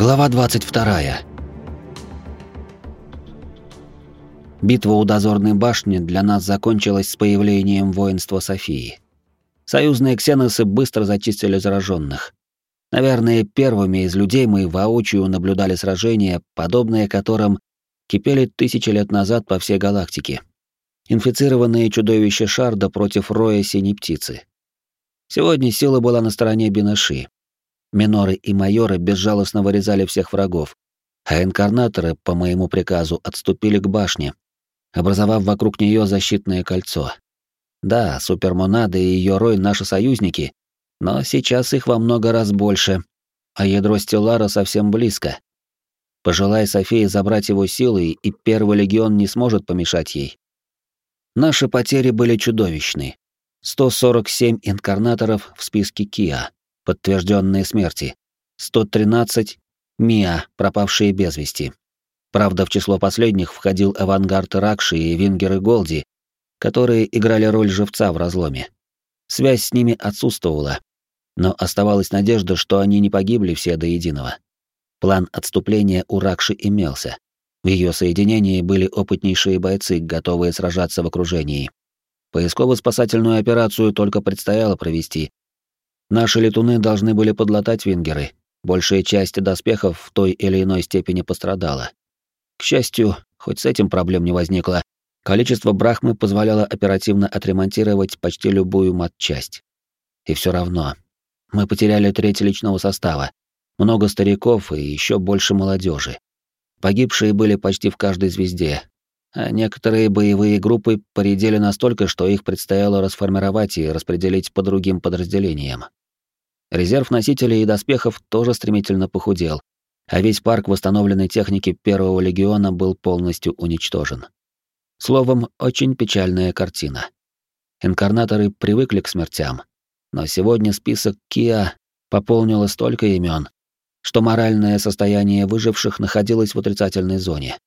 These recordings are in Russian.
Глава 22. Битва у дозорной башни для нас закончилась с появлением воинства Софии. Союзные ксеносы быстро зачистили зараженных. Наверное, первыми из людей мы воочию наблюдали сражения, подобные которым кипели тысячи лет назад по всей галактике. Инфицированные чудовища Шарда против роя синей птицы. Сегодня сила была на стороне Бинаши, Миноры и майоры безжалостно вырезали всех врагов, а инкарнаторы, по моему приказу, отступили к башне, образовав вокруг нее защитное кольцо. Да, супермонада и ее рой наши союзники, но сейчас их во много раз больше, а ядро Стеллара совсем близко. Пожелай Софии забрать его силой, и Первый легион не сможет помешать ей. Наши потери были чудовищны. 147 инкарнаторов в списке Киа подтвержденные смерти. 113 МИА, пропавшие без вести. Правда, в число последних входил авангард Ракши и Вингеры Голди, которые играли роль живца в разломе. Связь с ними отсутствовала, но оставалась надежда, что они не погибли все до единого. План отступления у Ракши имелся. В ее соединении были опытнейшие бойцы, готовые сражаться в окружении. Поисково-спасательную операцию только предстояло провести, Наши летуны должны были подлатать вингеры. Большая часть доспехов в той или иной степени пострадала. К счастью, хоть с этим проблем не возникло, количество брахмы позволяло оперативно отремонтировать почти любую матчасть. И все равно. Мы потеряли треть личного состава, много стариков и еще больше молодежи. Погибшие были почти в каждой звезде, а некоторые боевые группы поредели настолько, что их предстояло расформировать и распределить по другим подразделениям. Резерв носителей и доспехов тоже стремительно похудел, а весь парк восстановленной техники Первого легиона был полностью уничтожен. Словом, очень печальная картина. Инкарнаторы привыкли к смертям, но сегодня список Киа пополнило столько имен, что моральное состояние выживших находилось в отрицательной зоне.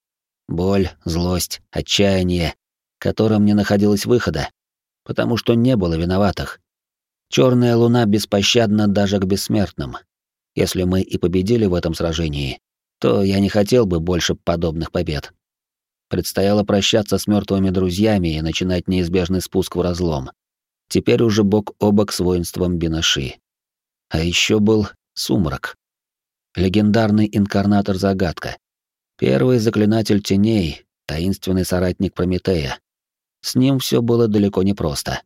Боль, злость, отчаяние, которым не находилось выхода, потому что не было виноватых, Черная луна беспощадна даже к бессмертным. Если мы и победили в этом сражении, то я не хотел бы больше подобных побед. Предстояло прощаться с мертвыми друзьями и начинать неизбежный спуск в разлом. Теперь уже бок о бок с воинством Бинаши. А еще был сумрак. Легендарный инкарнатор-загадка. Первый заклинатель теней, таинственный соратник Прометея. С ним все было далеко не просто.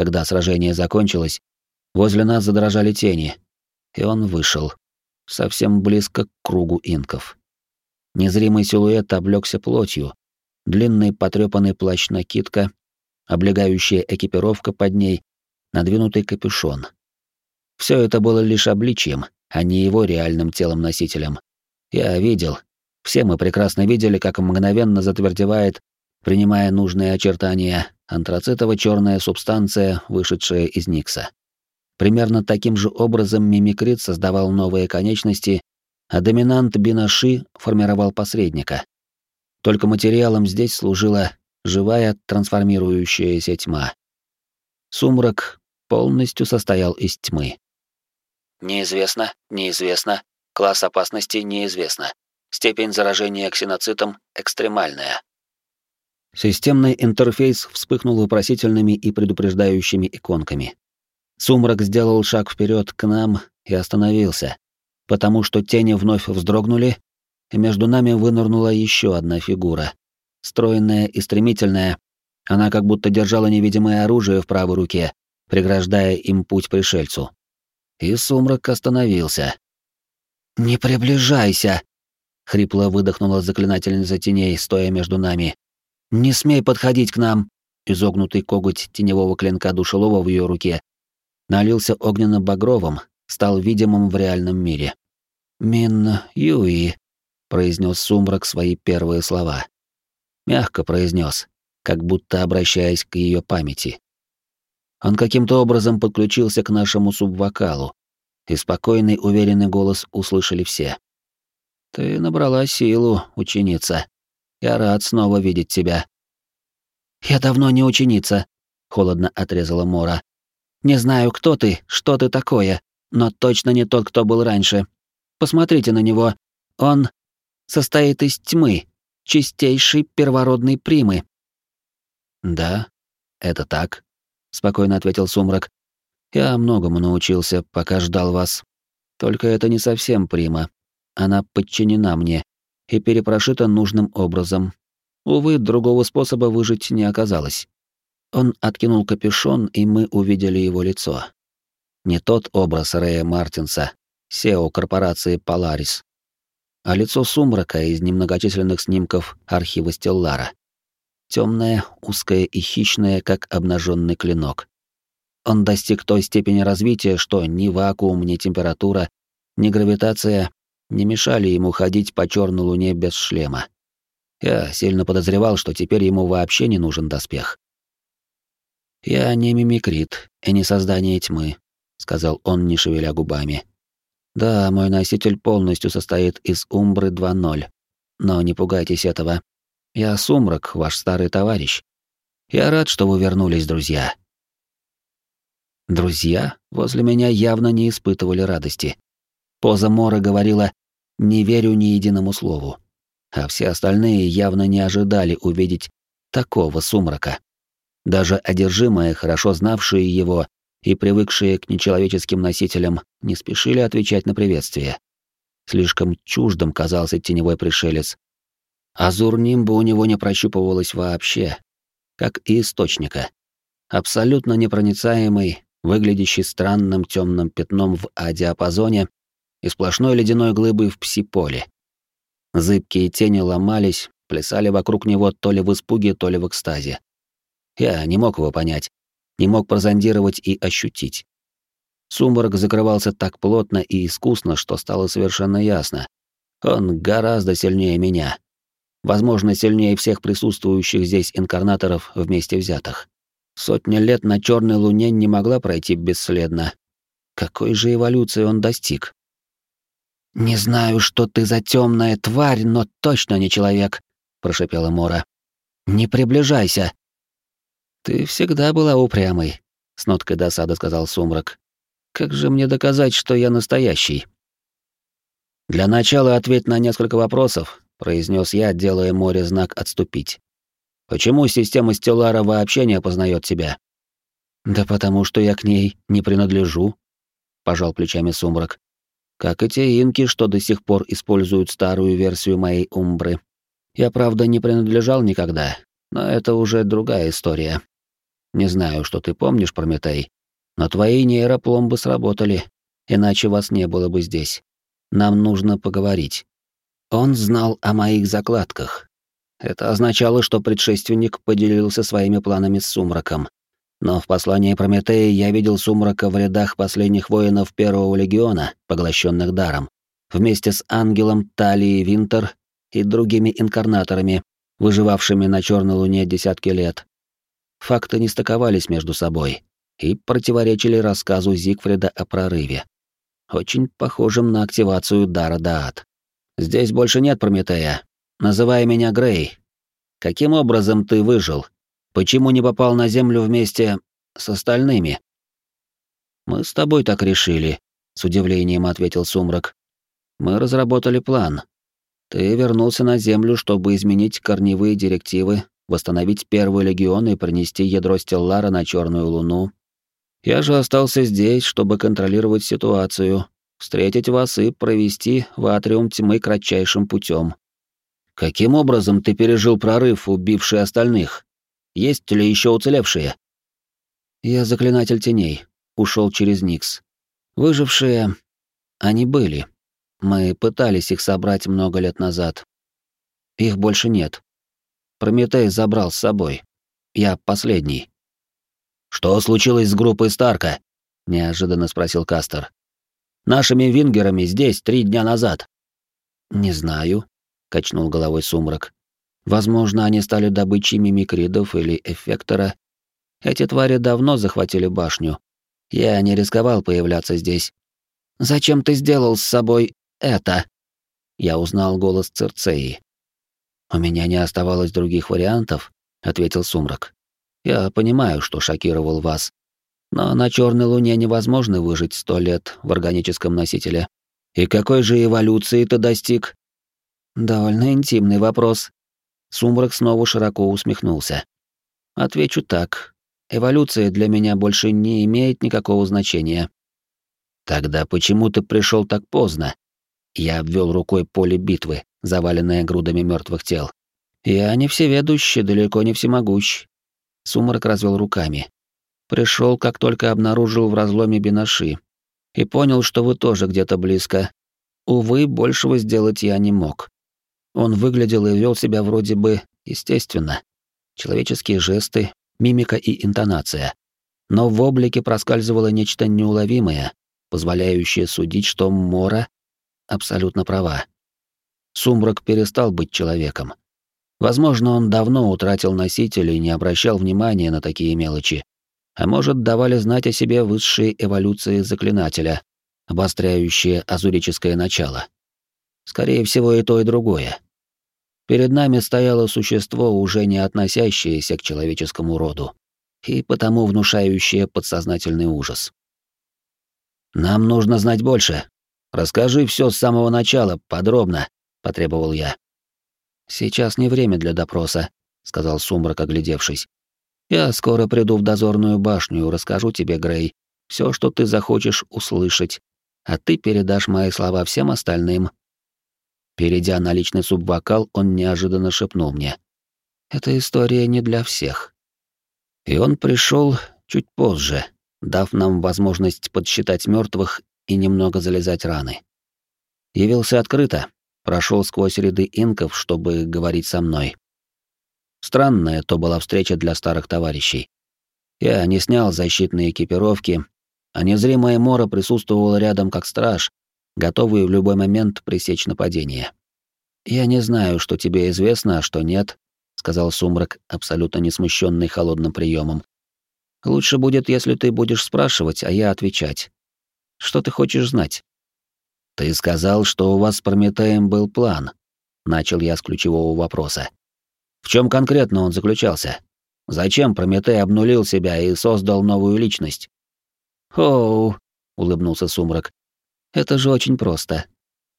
Когда сражение закончилось, возле нас задрожали тени, и он вышел, совсем близко к кругу инков. Незримый силуэт облегся плотью, длинный потрепанный плащ-накидка, облегающая экипировка под ней, надвинутый капюшон. Все это было лишь обличием, а не его реальным телом-носителем. Я видел, все мы прекрасно видели, как мгновенно затвердевает, принимая нужные очертания, антрацитово-черная субстанция, вышедшая из Никса. Примерно таким же образом мимикрит создавал новые конечности, а доминант Бинаши формировал посредника. Только материалом здесь служила живая трансформирующаяся тьма. Сумрак полностью состоял из тьмы. Неизвестно, неизвестно, класс опасности неизвестно. Степень заражения ксеноцитом экстремальная. Системный интерфейс вспыхнул вопросительными и предупреждающими иконками. Сумрак сделал шаг вперед к нам и остановился, потому что тени вновь вздрогнули, и между нами вынырнула еще одна фигура. Стройная и стремительная, она как будто держала невидимое оружие в правой руке, преграждая им путь пришельцу. И сумрак остановился. «Не приближайся!» — хрипло выдохнула заклинательница теней, стоя между нами, «Не смей подходить к нам!» Изогнутый коготь теневого клинка душелова в ее руке налился огненно-багровым, стал видимым в реальном мире. «Мин Юи», — произнес сумрак свои первые слова. Мягко произнес, как будто обращаясь к ее памяти. Он каким-то образом подключился к нашему субвокалу, и спокойный, уверенный голос услышали все. «Ты набрала силу, ученица», я рад снова видеть тебя». «Я давно не ученица», — холодно отрезала Мора. «Не знаю, кто ты, что ты такое, но точно не тот, кто был раньше. посмотрите на него. Он состоит из тьмы, чистейшей первородной примы». «Да, это так», — спокойно ответил Сумрак. «Я многому научился, пока ждал вас. Только это не совсем прима. Она подчинена мне и перепрошита нужным образом. Увы, другого способа выжить не оказалось». Он откинул капюшон, и мы увидели его лицо. Не тот образ Рэя Мартинса, SEO корпорации Polaris, а лицо сумрака из немногочисленных снимков архива Стеллара. Темное, узкое и хищное, как обнаженный клинок. Он достиг той степени развития, что ни вакуум, ни температура, ни гравитация не мешали ему ходить по черной луне без шлема. Я сильно подозревал, что теперь ему вообще не нужен доспех. «Я не мимикрит и не создание тьмы», — сказал он, не шевеля губами. Да, мой носитель полностью состоит из Умбры 2.0. Но не пугайтесь этого. Я Сумрак, ваш старый товарищ. Я рад, что вы вернулись, друзья. Друзья возле меня явно не испытывали радости. Поза Мора говорила «не верю ни единому слову». А все остальные явно не ожидали увидеть такого сумрака. Даже одержимые, хорошо знавшие его, и привыкшие к нечеловеческим носителям не спешили отвечать на приветствие. Слишком чуждым казался теневой пришелец. Азур нимба у него не прощупывалась вообще, как и источника. Абсолютно непроницаемый, выглядящий странным темным пятном в А-диапазоне и сплошной ледяной глыбой в пси-поле. Зыбкие тени ломались, плясали вокруг него то ли в испуге, то ли в экстазе. Я не мог его понять, не мог прозондировать и ощутить. Сумрак закрывался так плотно и искусно, что стало совершенно ясно. Он гораздо сильнее меня. Возможно, сильнее всех присутствующих здесь инкарнаторов вместе взятых. Сотня лет на Черной Луне не могла пройти бесследно. Какой же эволюции он достиг? «Не знаю, что ты за темная тварь, но точно не человек», — прошепела Мора. «Не приближайся!» «Ты всегда была упрямой», — с ноткой досады сказал Сумрак. «Как же мне доказать, что я настоящий?» «Для начала ответь на несколько вопросов», — произнес я, делая море знак «отступить». «Почему система Стеллара вообще не опознает тебя?» «Да потому что я к ней не принадлежу», — пожал плечами Сумрак. «Как и те инки, что до сих пор используют старую версию моей Умбры. Я, правда, не принадлежал никогда, но это уже другая история. Не знаю, что ты помнишь, Прометей, но твои нейропломбы сработали, иначе вас не было бы здесь. Нам нужно поговорить. Он знал о моих закладках. Это означало, что предшественник поделился своими планами с Сумраком. Но в послании Прометея я видел Сумрака в рядах последних воинов Первого легиона, поглощенных даром, вместе с ангелом Талией Винтер и другими инкарнаторами, выживавшими на Черной Луне десятки лет, Факты не стыковались между собой и противоречили рассказу Зигфрида о прорыве. Очень похожим на активацию дара Даат. «Здесь больше нет Прометея. Называй меня Грей. Каким образом ты выжил? Почему не попал на Землю вместе с остальными?» «Мы с тобой так решили», — с удивлением ответил Сумрак. «Мы разработали план. Ты вернулся на Землю, чтобы изменить корневые директивы восстановить Первый легион и принести ядро Стеллара на Черную Луну. Я же остался здесь, чтобы контролировать ситуацию, встретить вас и провести в Атриум Тьмы кратчайшим путем. Каким образом ты пережил прорыв, убивший остальных? Есть ли еще уцелевшие? Я заклинатель теней, ушел через Никс. Выжившие они были. Мы пытались их собрать много лет назад. Их больше нет. Прометей забрал с собой. Я последний. Что случилось с группой Старка? неожиданно спросил Кастер. Нашими вингерами здесь три дня назад. Не знаю, качнул головой Сумрак. Возможно, они стали добычей мимикридов или эффектора. Эти твари давно захватили башню. Я не рисковал появляться здесь. Зачем ты сделал с собой это? Я узнал голос Церцеи. «У меня не оставалось других вариантов», — ответил Сумрак. «Я понимаю, что шокировал вас. Но на Черной Луне невозможно выжить сто лет в органическом носителе. И какой же эволюции ты достиг? Довольно интимный вопрос. Сумрак снова широко усмехнулся. Отвечу так. Эволюция для меня больше не имеет никакого значения. Тогда почему ты пришел так поздно? Я обвел рукой поле битвы, заваленное грудами мертвых тел. Я не всеведущий, далеко не всемогущ. Сумрак развел руками. Пришел, как только обнаружил в разломе бинаши. И понял, что вы тоже где-то близко. Увы, большего сделать я не мог. Он выглядел и вел себя вроде бы естественно. Человеческие жесты, мимика и интонация. Но в облике проскальзывало нечто неуловимое, позволяющее судить, что Мора абсолютно права. Сумрак перестал быть человеком. Возможно, он давно утратил носителя и не обращал внимания на такие мелочи. А может, давали знать о себе высшие эволюции заклинателя, обостряющие азурическое начало. Скорее всего, и то, и другое. Перед нами стояло существо, уже не относящееся к человеческому роду, и потому внушающее подсознательный ужас. «Нам нужно знать больше. Расскажи все с самого начала, подробно», — потребовал я. «Сейчас не время для допроса», — сказал Сумрак, оглядевшись. «Я скоро приду в дозорную башню и расскажу тебе, Грей, все, что ты захочешь услышать, а ты передашь мои слова всем остальным». Перейдя на личный субвокал, он неожиданно шепнул мне. «Эта история не для всех». И он пришел чуть позже, дав нам возможность подсчитать мертвых и немного залезать раны. Явился открыто, прошел сквозь ряды инков, чтобы говорить со мной. Странная то была встреча для старых товарищей. Я не снял защитные экипировки, а незримая Мора присутствовала рядом как страж, готовый в любой момент пресечь нападение. «Я не знаю, что тебе известно, а что нет», — сказал Сумрак, абсолютно не смущенный холодным приемом, Лучше будет, если ты будешь спрашивать, а я отвечать. Что ты хочешь знать? Ты сказал, что у вас с Прометеем был план. Начал я с ключевого вопроса. В чем конкретно он заключался? Зачем Прометей обнулил себя и создал новую личность? Оу, улыбнулся Сумрак. Это же очень просто.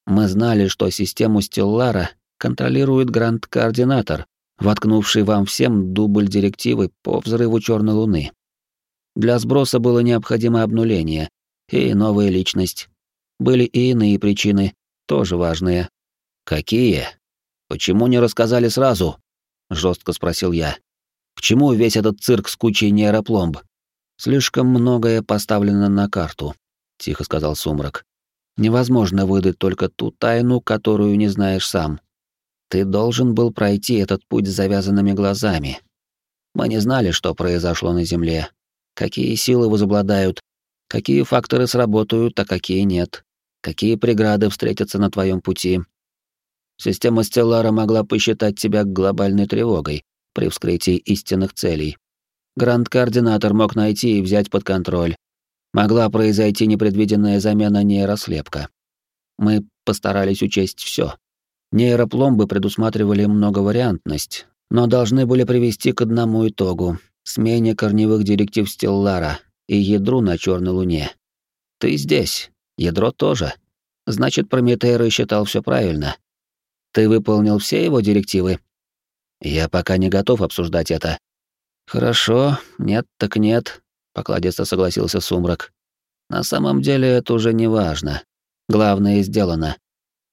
Мы знали, что систему Стеллара контролирует Гранд-координатор, воткнувший вам всем дубль директивы по взрыву Черной Луны. Для сброса было необходимо обнуление и новая личность. Были и иные причины, тоже важные. Какие? Почему не рассказали сразу? жестко спросил я. К чему весь этот цирк с кучей нейропломб? Слишком многое поставлено на карту, тихо сказал Сумрак. Невозможно выдать только ту тайну, которую не знаешь сам. Ты должен был пройти этот путь с завязанными глазами. Мы не знали, что произошло на Земле, какие силы возобладают, какие факторы сработают, а какие нет, какие преграды встретятся на твоем пути. Система Стеллара могла посчитать тебя глобальной тревогой при вскрытии истинных целей. Гранд-координатор мог найти и взять под контроль. Могла произойти непредвиденная замена нейрослепка. Мы постарались учесть все. Нейропломбы предусматривали многовариантность, но должны были привести к одному итогу смене корневых директив Стеллара и ядру на Черной Луне. Ты здесь, ядро тоже. Значит, Прометей рассчитал все правильно. Ты выполнил все его директивы? Я пока не готов обсуждать это. Хорошо, нет так нет, покладисто согласился Сумрак. На самом деле это уже не важно. Главное сделано.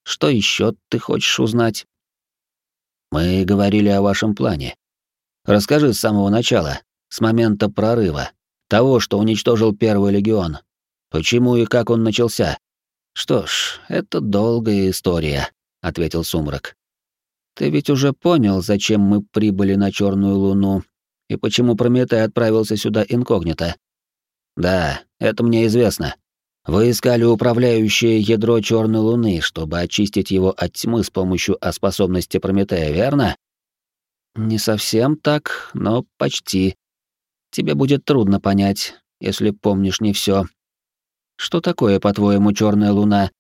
Что еще ты хочешь узнать? Мы говорили о вашем плане. Расскажи с самого начала, с момента прорыва, того, что уничтожил Первый легион. Почему и как он начался? Что ж, это долгая история, ответил Сумрак. Ты ведь уже понял, зачем мы прибыли на Черную Луну и почему Прометей отправился сюда инкогнито? Да, это мне известно. Вы искали управляющее ядро Черной Луны, чтобы очистить его от тьмы с помощью способности Прометея, верно? Не совсем так, но почти. Тебе будет трудно понять, если помнишь не все. Что такое, по-твоему, черная луна?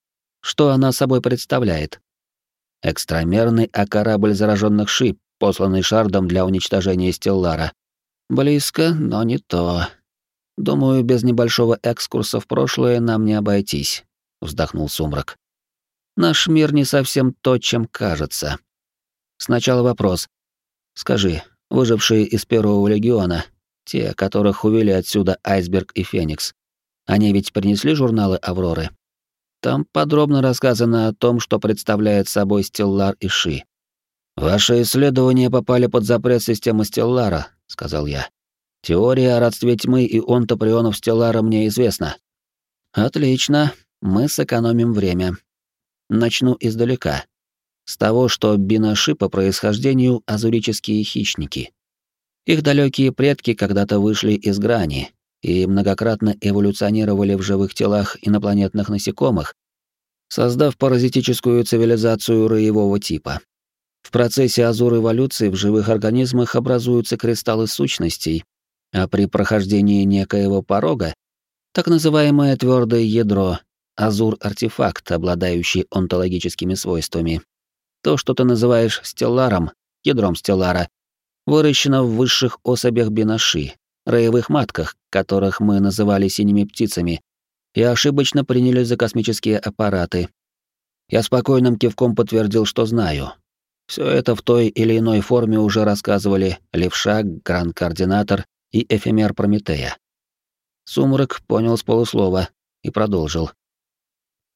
Что она собой представляет? Экстрамерный а-корабль зараженных шип, посланный Шардом для уничтожения Стеллара. Близко, но не то. Думаю, без небольшого экскурса в прошлое нам не обойтись, вздохнул Сумрак. Наш мир не совсем то, чем кажется. Сначала вопрос. Скажи, выжившие из Первого Легиона, те, которых увели отсюда Айсберг и Феникс, они ведь принесли журналы Авроры? Там подробно рассказано о том, что представляет собой Стеллар и Ши. «Ваши исследования попали под запрет системы Стеллара», — сказал я. «Теория о родстве тьмы и онтоприонов Стеллара мне известна». «Отлично, мы сэкономим время. Начну издалека. С того, что бинаши по происхождению азурические хищники. Их далекие предки когда-то вышли из грани, и многократно эволюционировали в живых телах инопланетных насекомых, создав паразитическую цивилизацию роевого типа. В процессе азур-эволюции в живых организмах образуются кристаллы сущностей, а при прохождении некоего порога так называемое твердое ядро, азур-артефакт, обладающий онтологическими свойствами. То, что ты называешь стелларом, ядром стеллара, выращено в высших особях бинаши, роевых матках, которых мы называли синими птицами, и ошибочно приняли за космические аппараты. Я спокойным кивком подтвердил, что знаю. Все это в той или иной форме уже рассказывали Левша, Гранд-координатор и Эфемер Прометея. Сумрак понял с полуслова и продолжил.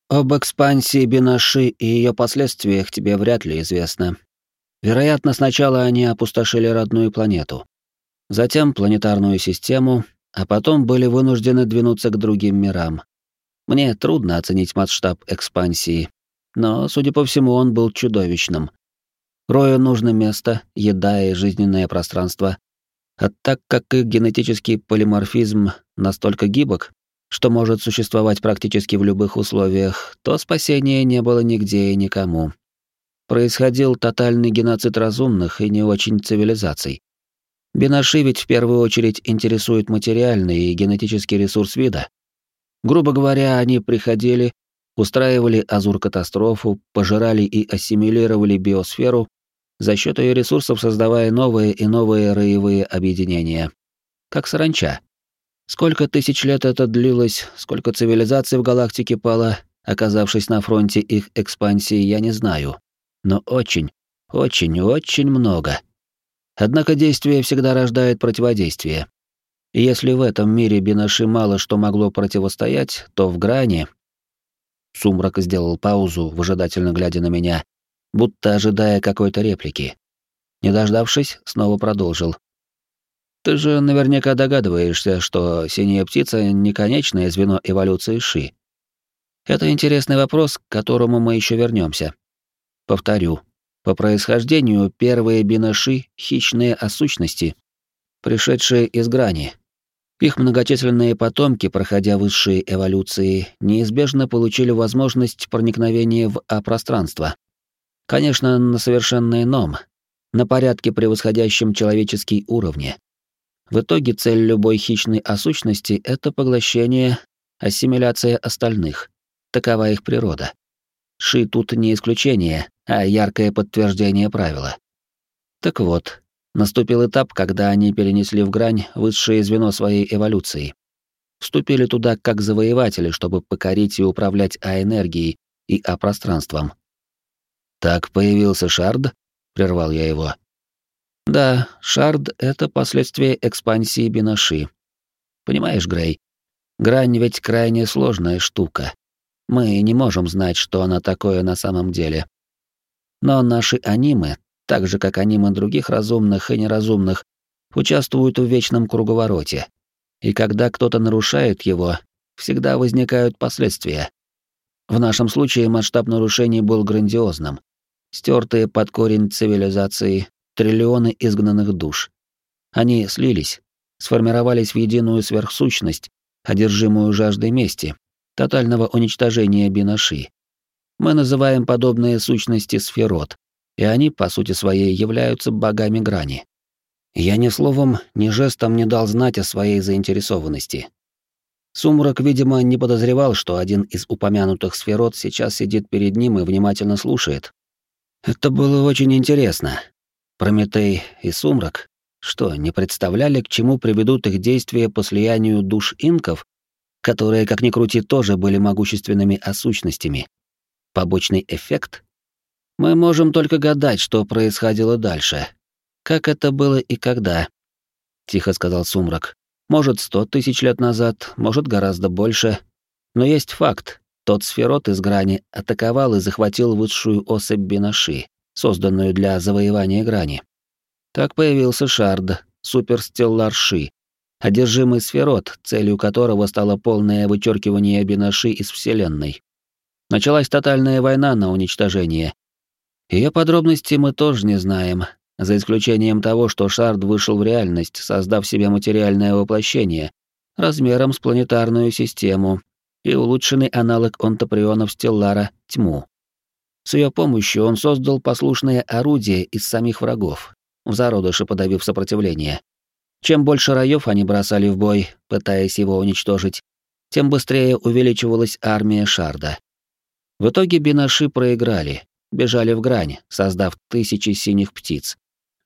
Об экспансии Бинаши и ее последствиях тебе вряд ли известно. Вероятно, сначала они опустошили родную планету затем планетарную систему, а потом были вынуждены двинуться к другим мирам. Мне трудно оценить масштаб экспансии, но, судя по всему, он был чудовищным. Рою нужно место, еда и жизненное пространство. А так как их генетический полиморфизм настолько гибок, что может существовать практически в любых условиях, то спасения не было нигде и никому. Происходил тотальный геноцид разумных и не очень цивилизаций. Бинаши ведь в первую очередь интересует материальный и генетический ресурс вида. Грубо говоря, они приходили, устраивали Азур-катастрофу, пожирали и ассимилировали биосферу, за счет ее ресурсов создавая новые и новые роевые объединения. Как саранча. Сколько тысяч лет это длилось, сколько цивилизаций в галактике пало, оказавшись на фронте их экспансии, я не знаю. Но очень, очень, очень много. Однако действие всегда рождает противодействие. И если в этом мире Бинаши мало что могло противостоять, то в грани... Сумрак сделал паузу, выжидательно глядя на меня, будто ожидая какой-то реплики. Не дождавшись, снова продолжил. «Ты же наверняка догадываешься, что синяя птица — не конечное звено эволюции Ши. Это интересный вопрос, к которому мы еще вернемся. Повторю, по происхождению первые бинаши — хищные осущности, пришедшие из грани. Их многочисленные потомки, проходя высшие эволюции, неизбежно получили возможность проникновения в А-пространство. Конечно, на совершенно ином, на порядке превосходящем человеческий уровне. В итоге цель любой хищной осущности — это поглощение, ассимиляция остальных. Такова их природа. Ши тут не исключение, а яркое подтверждение правила. Так вот, наступил этап, когда они перенесли в грань высшее звено своей эволюции. Вступили туда как завоеватели, чтобы покорить и управлять А-энергией и А-пространством. «Так появился Шард?» — прервал я его. «Да, Шард — это последствие экспансии Бинаши. Понимаешь, Грей, грань ведь крайне сложная штука. Мы не можем знать, что она такое на самом деле. Но наши анимы, так же как анимы других разумных и неразумных, участвуют в вечном круговороте. И когда кто-то нарушает его, всегда возникают последствия. В нашем случае масштаб нарушений был грандиозным. Стертые под корень цивилизации, триллионы изгнанных душ. Они слились, сформировались в единую сверхсущность, одержимую жаждой мести, тотального уничтожения Бинаши. Мы называем подобные сущности сферот, и они, по сути своей, являются богами грани. Я ни словом, ни жестом не дал знать о своей заинтересованности. Сумрак, видимо, не подозревал, что один из упомянутых сферот сейчас сидит перед ним и внимательно слушает. Это было очень интересно. Прометей и Сумрак, что, не представляли, к чему приведут их действия по слиянию душ инков, которые, как ни крути, тоже были могущественными осущностями. Побочный эффект? Мы можем только гадать, что происходило дальше. Как это было и когда? Тихо сказал Сумрак. Может, сто тысяч лет назад, может, гораздо больше. Но есть факт. Тот сферот из грани атаковал и захватил высшую особь Бинаши, созданную для завоевания грани. Так появился Шард, суперстеллар Ши, одержимый сферот, целью которого стало полное вычеркивание Бинаши из Вселенной. Началась тотальная война на уничтожение. Ее подробности мы тоже не знаем, за исключением того, что Шард вышел в реальность, создав себе материальное воплощение размером с планетарную систему и улучшенный аналог онтоприонов Стеллара — тьму. С ее помощью он создал послушное орудие из самих врагов, в зародыше подавив сопротивление. Чем больше раев они бросали в бой, пытаясь его уничтожить, тем быстрее увеличивалась армия Шарда. В итоге бинаши проиграли, бежали в грань, создав тысячи синих птиц.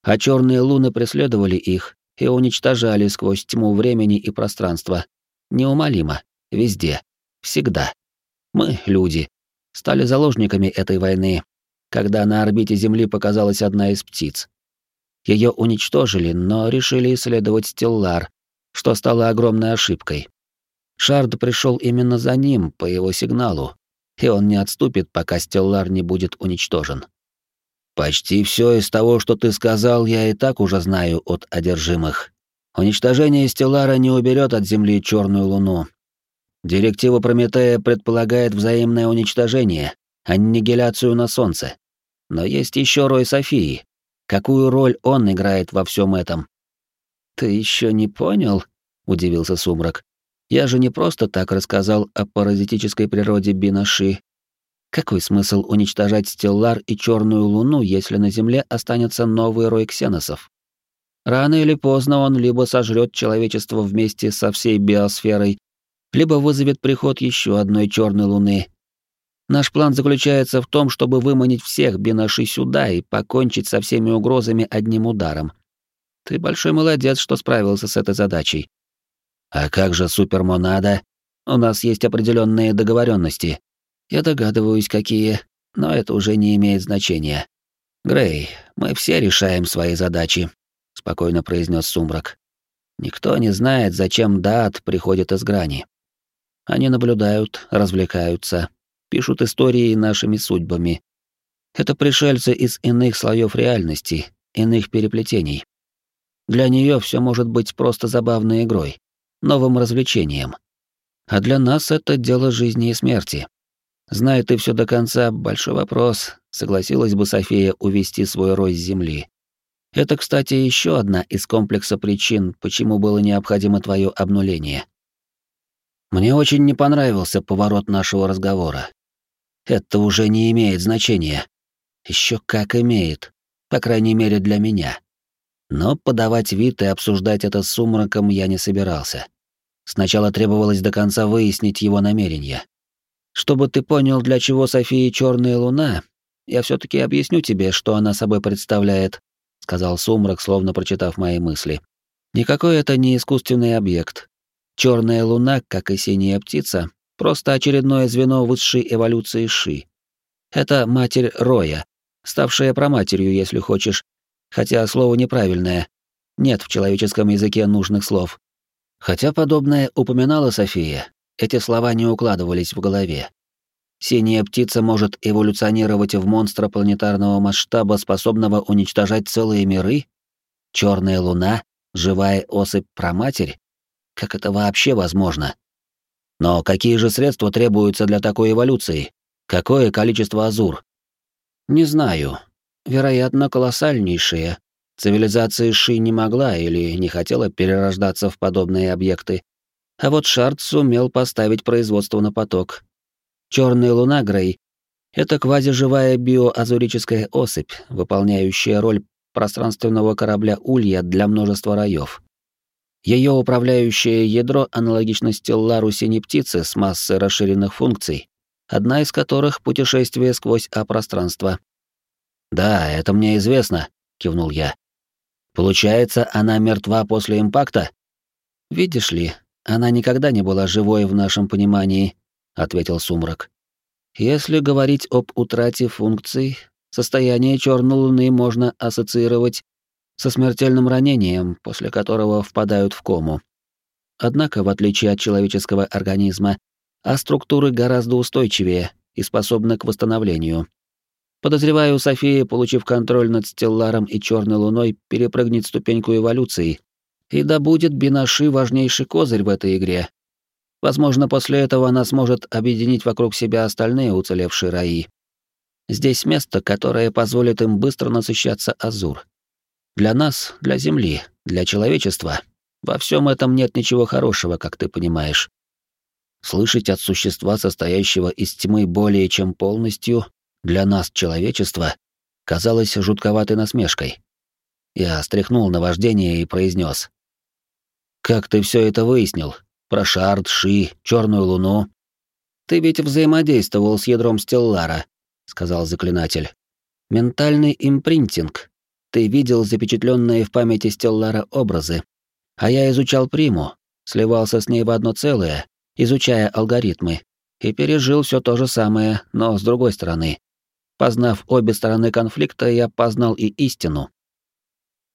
А черные луны преследовали их и уничтожали сквозь тьму времени и пространства. Неумолимо, везде, всегда. Мы, люди, стали заложниками этой войны, когда на орбите Земли показалась одна из птиц. Ее уничтожили, но решили исследовать Стеллар, что стало огромной ошибкой. Шард пришел именно за ним, по его сигналу, и он не отступит, пока Стеллар не будет уничтожен. Почти все из того, что ты сказал, я и так уже знаю от одержимых. Уничтожение Стеллара не уберет от Земли черную луну. Директива Прометея предполагает взаимное уничтожение, аннигиляцию на Солнце. Но есть еще Рой Софии, Какую роль он играет во всем этом? Ты еще не понял? удивился Сумрак. Я же не просто так рассказал о паразитической природе Бинаши. Какой смысл уничтожать Стеллар и Черную Луну, если на Земле останется новый рой ксеносов? Рано или поздно он либо сожрет человечество вместе со всей биосферой, либо вызовет приход еще одной Черной Луны, Наш план заключается в том, чтобы выманить всех Бинаши сюда и покончить со всеми угрозами одним ударом. Ты большой молодец, что справился с этой задачей. А как же супермонада? У нас есть определенные договоренности. Я догадываюсь, какие, но это уже не имеет значения. Грей, мы все решаем свои задачи, спокойно произнес Сумрак. Никто не знает, зачем Дат приходит из грани. Они наблюдают, развлекаются, пишут истории нашими судьбами. Это пришельцы из иных слоев реальности, иных переплетений. Для нее все может быть просто забавной игрой, новым развлечением. А для нас это дело жизни и смерти. Зная ты все до конца, большой вопрос, согласилась бы София увести свой рой с земли. Это, кстати, еще одна из комплекса причин, почему было необходимо твое обнуление. Мне очень не понравился поворот нашего разговора. Это уже не имеет значения. Еще как имеет, по крайней мере для меня. Но подавать вид и обсуждать это с сумраком я не собирался. Сначала требовалось до конца выяснить его намерения. Чтобы ты понял, для чего Софии Черная Луна, я все таки объясню тебе, что она собой представляет, сказал сумрак, словно прочитав мои мысли. Никакой это не искусственный объект. Черная Луна, как и синяя птица, Просто очередное звено высшей эволюции Ши. Это матерь Роя, ставшая проматерью, если хочешь, хотя слово неправильное. Нет в человеческом языке нужных слов. Хотя подобное упоминала София, эти слова не укладывались в голове. Синяя птица может эволюционировать в монстра планетарного масштаба, способного уничтожать целые миры? Черная луна? Живая особь проматерь? Как это вообще возможно? Но какие же средства требуются для такой эволюции? Какое количество азур? Не знаю. Вероятно, колоссальнейшие. Цивилизация Ши не могла или не хотела перерождаться в подобные объекты. А вот Шарт сумел поставить производство на поток. Черная луна Грей — это квазиживая биоазурическая особь, выполняющая роль пространственного корабля Улья для множества раев. Ее управляющее ядро аналогично стеллару синей птицы с массой расширенных функций, одна из которых — путешествие сквозь А-пространство. «Да, это мне известно», — кивнул я. «Получается, она мертва после импакта?» «Видишь ли, она никогда не была живой в нашем понимании», — ответил Сумрак. Если говорить об утрате функций, состояние черной луны можно ассоциировать со смертельным ранением, после которого впадают в кому. Однако, в отличие от человеческого организма, а структуры гораздо устойчивее и способны к восстановлению. Подозреваю, София, получив контроль над Стелларом и Черной Луной, перепрыгнет ступеньку эволюции и добудет Бинаши важнейший козырь в этой игре. Возможно, после этого она сможет объединить вокруг себя остальные уцелевшие раи. Здесь место, которое позволит им быстро насыщаться Азур. Для нас, для Земли, для человечества во всем этом нет ничего хорошего, как ты понимаешь. Слышать от существа, состоящего из тьмы более чем полностью, для нас, человечества, казалось жутковатой насмешкой. Я стряхнул на вождение и произнес: «Как ты все это выяснил? Про Шард, Ши, Черную Луну?» «Ты ведь взаимодействовал с ядром Стеллара», — сказал заклинатель. «Ментальный импринтинг, ты видел запечатленные в памяти Стеллара образы. А я изучал приму, сливался с ней в одно целое, изучая алгоритмы, и пережил все то же самое, но с другой стороны. Познав обе стороны конфликта, я познал и истину.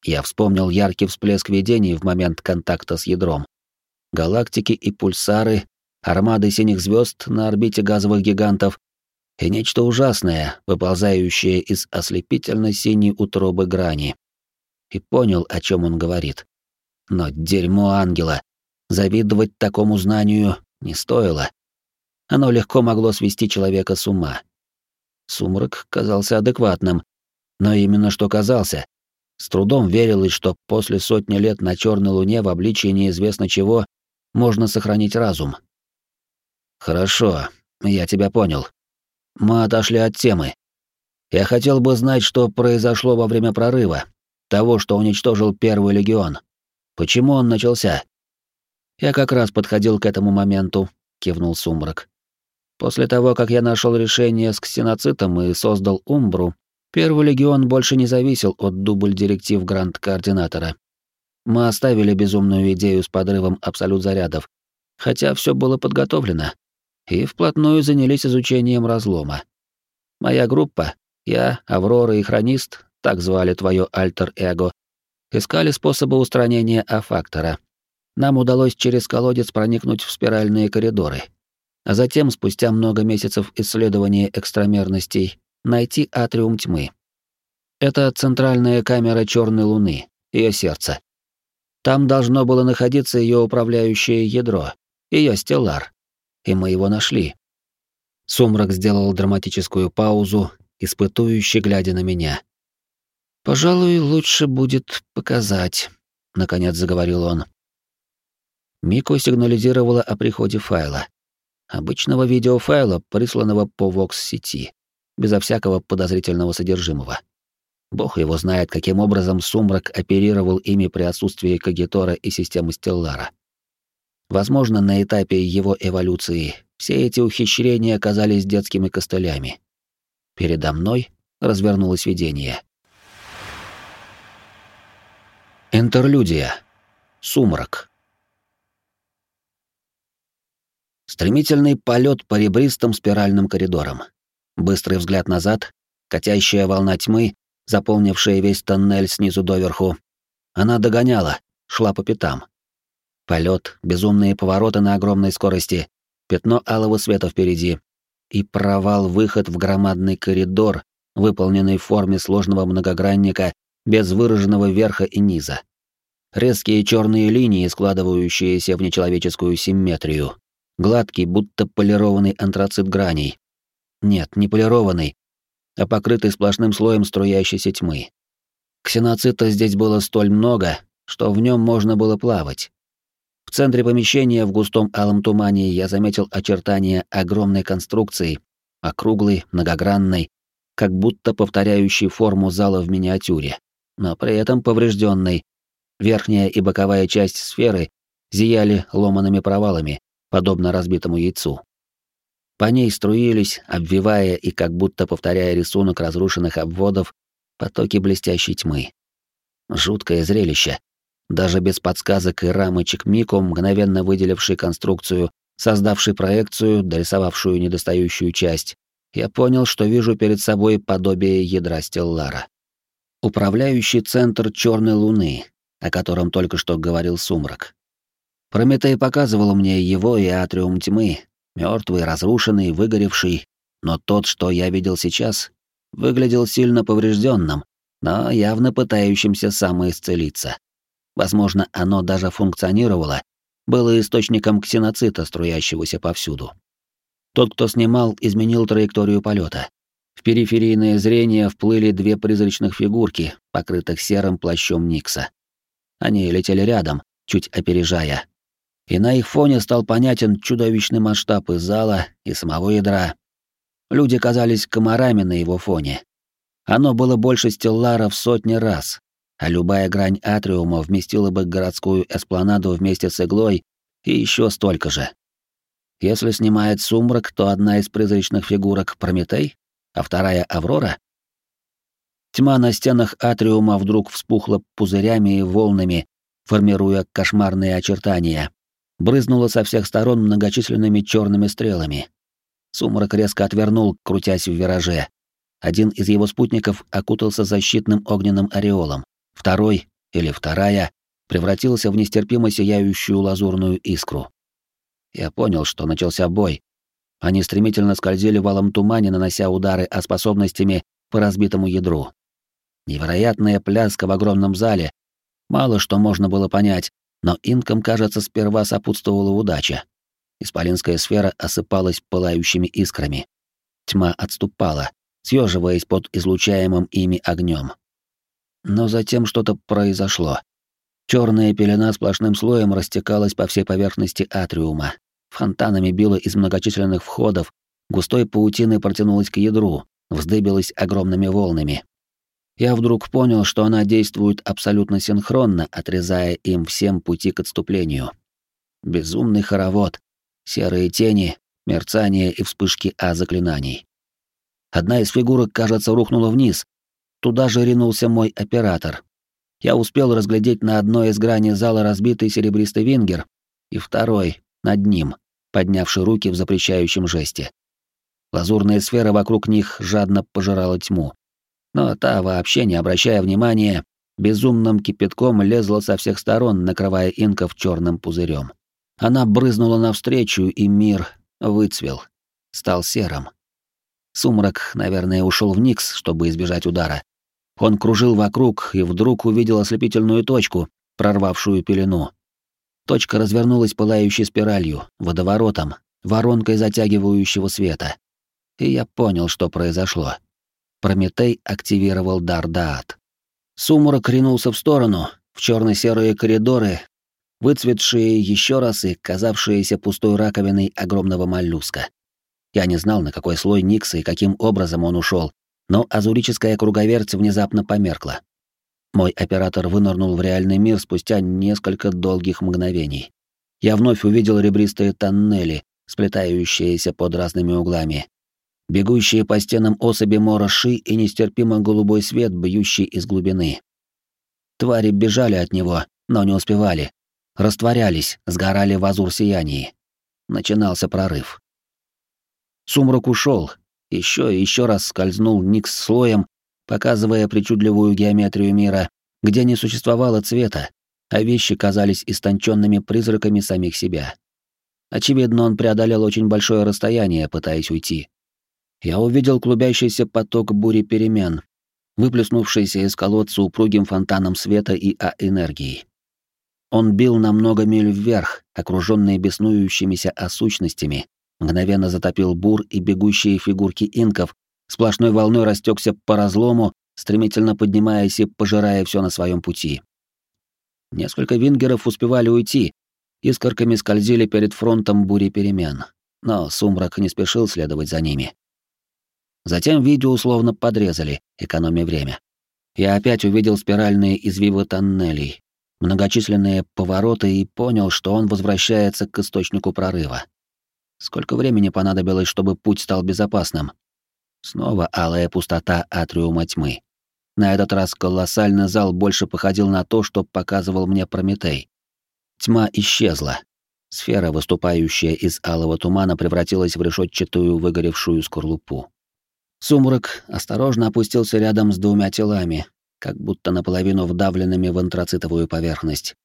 Я вспомнил яркий всплеск видений в момент контакта с ядром. Галактики и пульсары, армады синих звезд на орбите газовых гигантов, и нечто ужасное, выползающее из ослепительно-синей утробы грани. И понял, о чем он говорит. Но дерьмо ангела. Завидовать такому знанию не стоило. Оно легко могло свести человека с ума. Сумрак казался адекватным, но именно что казался. С трудом верилось, что после сотни лет на Черной Луне в обличии неизвестно чего можно сохранить разум. «Хорошо, я тебя понял», мы отошли от темы. Я хотел бы знать, что произошло во время прорыва, того, что уничтожил Первый легион. Почему он начался? Я как раз подходил к этому моменту, кивнул Сумрак. После того, как я нашел решение с ксеноцитом и создал Умбру, Первый легион больше не зависел от дубль-директив Гранд-координатора. Мы оставили безумную идею с подрывом абсолют зарядов, хотя все было подготовлено и вплотную занялись изучением разлома. Моя группа, я, Аврора и Хронист, так звали твое альтер-эго, искали способы устранения А-фактора. Нам удалось через колодец проникнуть в спиральные коридоры, а затем, спустя много месяцев исследования экстрамерностей, найти атриум тьмы. Это центральная камера Черной Луны, ее сердце. Там должно было находиться ее управляющее ядро, ее стеллар и мы его нашли. Сумрак сделал драматическую паузу, испытующе глядя на меня. «Пожалуй, лучше будет показать», — наконец заговорил он. Мико сигнализировала о приходе файла. Обычного видеофайла, присланного по Vox-сети, безо всякого подозрительного содержимого. Бог его знает, каким образом Сумрак оперировал ими при отсутствии Кагитора и системы Стеллара. Возможно, на этапе его эволюции все эти ухищрения оказались детскими костылями. Передо мной развернулось видение. Интерлюдия. Сумрак. Стремительный полет по ребристым спиральным коридорам. Быстрый взгляд назад, катящая волна тьмы, заполнившая весь тоннель снизу доверху. Она догоняла, шла по пятам. Полет, безумные повороты на огромной скорости, пятно алого света впереди и провал-выход в громадный коридор, выполненный в форме сложного многогранника без выраженного верха и низа. Резкие черные линии, складывающиеся в нечеловеческую симметрию. Гладкий, будто полированный антрацит граней. Нет, не полированный, а покрытый сплошным слоем струящейся тьмы. Ксеноцита здесь было столь много, что в нем можно было плавать. В центре помещения в густом алом тумане я заметил очертания огромной конструкции, округлой, многогранной, как будто повторяющей форму зала в миниатюре, но при этом поврежденной. Верхняя и боковая часть сферы зияли ломаными провалами, подобно разбитому яйцу. По ней струились, обвивая и как будто повторяя рисунок разрушенных обводов, потоки блестящей тьмы. Жуткое зрелище, даже без подсказок и рамочек Мико, мгновенно выделивший конструкцию, создавший проекцию, дорисовавшую недостающую часть, я понял, что вижу перед собой подобие ядра Стеллара. Управляющий центр Черной Луны, о котором только что говорил Сумрак. Прометей показывал мне его и атриум тьмы, мертвый, разрушенный, выгоревший, но тот, что я видел сейчас, выглядел сильно поврежденным, но явно пытающимся самоисцелиться. Возможно, оно даже функционировало, было источником ксеноцита, струящегося повсюду. Тот, кто снимал, изменил траекторию полета. В периферийное зрение вплыли две призрачных фигурки, покрытых серым плащом Никса. Они летели рядом, чуть опережая. И на их фоне стал понятен чудовищный масштаб и зала, и самого ядра. Люди казались комарами на его фоне. Оно было больше стеллара в сотни раз, а любая грань атриума вместила бы городскую эспланаду вместе с иглой и еще столько же. Если снимает сумрак, то одна из призрачных фигурок — Прометей, а вторая — Аврора. Тьма на стенах атриума вдруг вспухла пузырями и волнами, формируя кошмарные очертания. Брызнула со всех сторон многочисленными черными стрелами. Сумрак резко отвернул, крутясь в вираже. Один из его спутников окутался защитным огненным ореолом, второй, или вторая, превратился в нестерпимо сияющую лазурную искру. Я понял, что начался бой. Они стремительно скользили валом тумане, нанося удары о способностями по разбитому ядру. Невероятная пляска в огромном зале. Мало что можно было понять, но инкам, кажется, сперва сопутствовала удача. Исполинская сфера осыпалась пылающими искрами. Тьма отступала, съеживаясь под излучаемым ими огнем. Но затем что-то произошло. Черная пелена сплошным слоем растекалась по всей поверхности атриума. Фонтанами било из многочисленных входов, густой паутиной протянулась к ядру, вздыбилась огромными волнами. Я вдруг понял, что она действует абсолютно синхронно, отрезая им всем пути к отступлению. Безумный хоровод, серые тени, мерцание и вспышки А-заклинаний. Одна из фигурок, кажется, рухнула вниз. Туда же ринулся мой оператор, я успел разглядеть на одной из граней зала разбитый серебристый вингер и второй, над ним, поднявший руки в запрещающем жесте. Лазурная сфера вокруг них жадно пожирала тьму. Но та, вообще не обращая внимания, безумным кипятком лезла со всех сторон, накрывая инков черным пузырем. Она брызнула навстречу, и мир выцвел, стал серым. Сумрак, наверное, ушел в Никс, чтобы избежать удара. Он кружил вокруг и вдруг увидел ослепительную точку, прорвавшую пелену. Точка развернулась пылающей спиралью, водоворотом, воронкой затягивающего света. И я понял, что произошло. Прометей активировал дар Даат. Сумрак ринулся в сторону, в черно-серые коридоры, выцветшие еще раз и казавшиеся пустой раковиной огромного моллюска. Я не знал, на какой слой Никса и каким образом он ушел, но азурическая круговерть внезапно померкла. Мой оператор вынырнул в реальный мир спустя несколько долгих мгновений. Я вновь увидел ребристые тоннели, сплетающиеся под разными углами. Бегущие по стенам особи мороши и нестерпимо голубой свет, бьющий из глубины. Твари бежали от него, но не успевали. Растворялись, сгорали в азур сиянии. Начинался прорыв. Сумрак ушел, еще и еще раз скользнул Никс слоем, показывая причудливую геометрию мира, где не существовало цвета, а вещи казались истонченными призраками самих себя. Очевидно, он преодолел очень большое расстояние, пытаясь уйти. Я увидел клубящийся поток бури перемен, выплеснувшийся из колодца упругим фонтаном света и А-энергии. Он бил на много миль вверх, окруженный беснующимися осущностями, мгновенно затопил бур и бегущие фигурки инков, сплошной волной растекся по разлому, стремительно поднимаясь и пожирая все на своем пути. Несколько вингеров успевали уйти, искорками скользили перед фронтом бури перемен, но сумрак не спешил следовать за ними. Затем видео условно подрезали, экономя время. Я опять увидел спиральные извивы тоннелей, многочисленные повороты и понял, что он возвращается к источнику прорыва. Сколько времени понадобилось, чтобы путь стал безопасным? Снова алая пустота атриума тьмы. На этот раз колоссальный зал больше походил на то, что показывал мне Прометей. Тьма исчезла. Сфера, выступающая из алого тумана, превратилась в решетчатую выгоревшую скорлупу. Сумрак осторожно опустился рядом с двумя телами, как будто наполовину вдавленными в антрацитовую поверхность.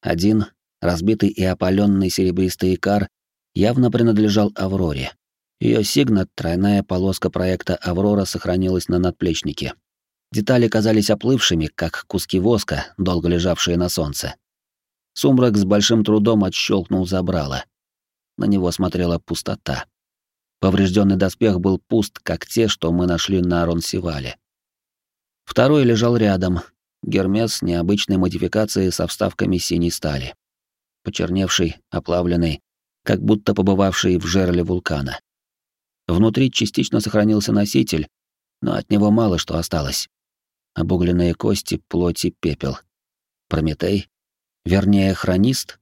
Один, разбитый и опаленный серебристый икар, явно принадлежал Авроре. Ее сигнат, тройная полоска проекта «Аврора» сохранилась на надплечнике. Детали казались оплывшими, как куски воска, долго лежавшие на солнце. Сумрак с большим трудом отщелкнул забрало. На него смотрела пустота. Поврежденный доспех был пуст, как те, что мы нашли на Ронсивале. Второй лежал рядом, Гермес необычной модификации со вставками синей стали. Почерневший, оплавленный, как будто побывавший в жерле вулкана. Внутри частично сохранился носитель, но от него мало что осталось. Обугленные кости, плоть и пепел. Прометей? Вернее, хронист?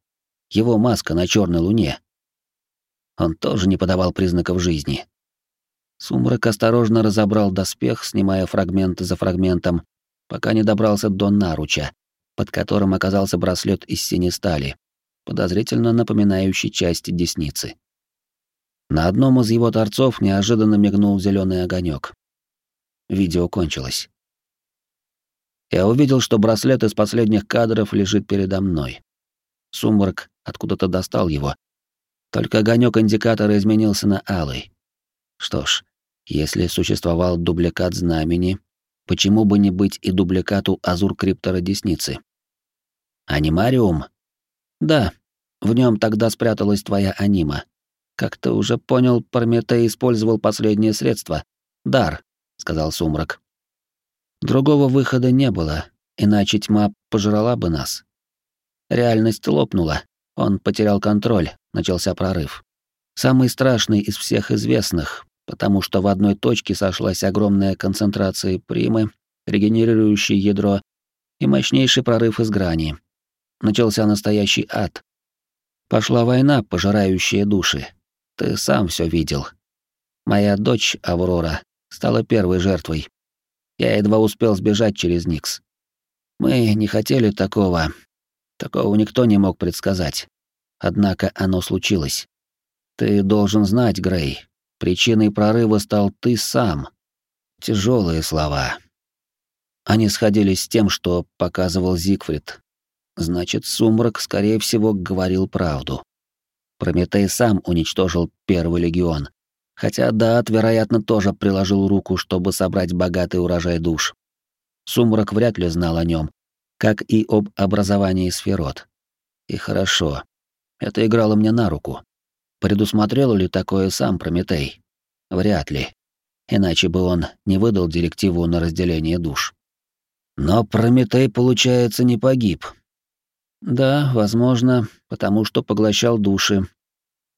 Его маска на черной луне. Он тоже не подавал признаков жизни. Сумрак осторожно разобрал доспех, снимая фрагмент за фрагментом, пока не добрался до наруча, под которым оказался браслет из синей стали, подозрительно напоминающий часть десницы. На одном из его торцов неожиданно мигнул зеленый огонек. Видео кончилось. Я увидел, что браслет из последних кадров лежит передо мной. Сумрак откуда-то достал его. Только огонек индикатора изменился на алый. Что ж, если существовал дубликат знамени, почему бы не быть и дубликату азур криптора десницы? Анимариум? Да, в нем тогда спряталась твоя анима. Как ты уже понял, Прометей использовал последнее средство — дар, сказал Сумрак. Другого выхода не было, иначе тьма пожрала бы нас. Реальность лопнула, он потерял контроль, начался прорыв. Самый страшный из всех известных, потому что в одной точке сошлась огромная концентрация примы, регенерирующее ядро и мощнейший прорыв из грани. Начался настоящий ад. Пошла война, пожирающая души. Ты сам все видел. Моя дочь, Аврора, стала первой жертвой. Я едва успел сбежать через Никс. Мы не хотели такого. Такого никто не мог предсказать. Однако оно случилось. Ты должен знать, Грей, Причиной прорыва стал ты сам. Тяжелые слова. Они сходились с тем, что показывал Зигфрид. Значит, Сумрак, скорее всего, говорил правду. Прометей сам уничтожил Первый легион. Хотя Даат, вероятно, тоже приложил руку, чтобы собрать богатый урожай душ. Сумрак вряд ли знал о нем, как и об образовании сферот. И хорошо. Это играло мне на руку. Предусмотрел ли такое сам Прометей? Вряд ли. Иначе бы он не выдал директиву на разделение душ. Но Прометей, получается, не погиб. Да, возможно, потому что поглощал души.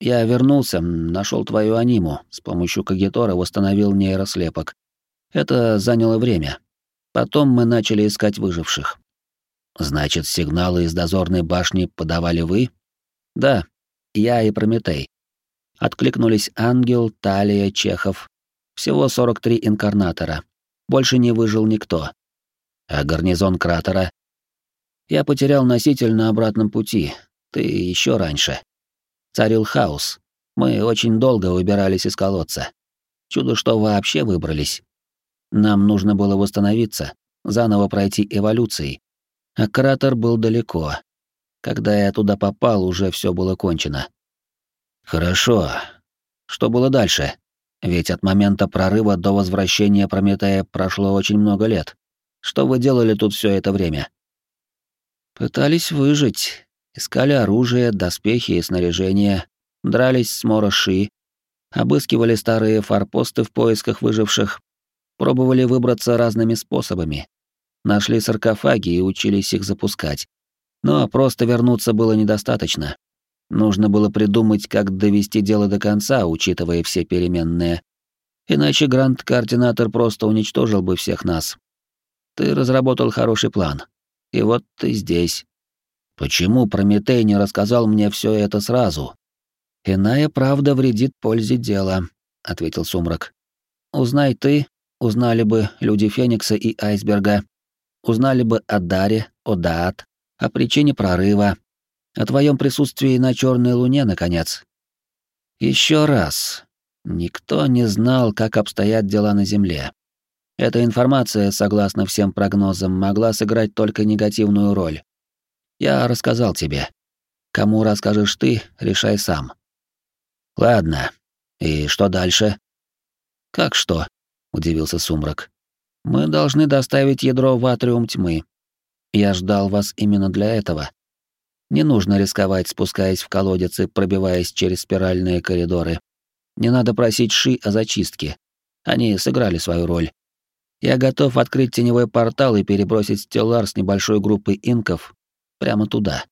Я вернулся, нашел твою аниму, с помощью Кагитора восстановил нейрослепок. Это заняло время. Потом мы начали искать выживших. Значит, сигналы из дозорной башни подавали вы? Да, я и Прометей. Откликнулись Ангел, Талия, Чехов. Всего 43 инкарнатора. Больше не выжил никто. А гарнизон кратера? Я потерял носитель на обратном пути. Ты еще раньше. Царил хаос. Мы очень долго выбирались из колодца. Чудо, что вообще выбрались. Нам нужно было восстановиться, заново пройти эволюции. А кратер был далеко. Когда я туда попал, уже все было кончено. Хорошо. Что было дальше? Ведь от момента прорыва до возвращения Прометея прошло очень много лет. Что вы делали тут все это время? Пытались выжить. Искали оружие, доспехи и снаряжение, дрались с Мороши, обыскивали старые форпосты в поисках выживших, пробовали выбраться разными способами. Нашли саркофаги и учились их запускать. Но просто вернуться было недостаточно. Нужно было придумать, как довести дело до конца, учитывая все переменные. Иначе гранд-координатор просто уничтожил бы всех нас. Ты разработал хороший план. И вот ты здесь. Почему Прометей не рассказал мне все это сразу? Иная правда вредит пользе дела, ответил Сумрак. Узнай ты, узнали бы люди Феникса и Айсберга, узнали бы о Даре, о Даат, о причине прорыва, о твоем присутствии на Черной Луне, наконец. Еще раз. Никто не знал, как обстоят дела на Земле. Эта информация, согласно всем прогнозам, могла сыграть только негативную роль. Я рассказал тебе. Кому расскажешь ты, решай сам. Ладно. И что дальше? Как что? удивился Сумрак. Мы должны доставить ядро в атриум тьмы. Я ждал вас именно для этого. Не нужно рисковать, спускаясь в колодец и пробиваясь через спиральные коридоры. Не надо просить Ши о зачистке. Они сыграли свою роль. Я готов открыть теневой портал и перебросить Стеллар с небольшой группой инков прямо туда.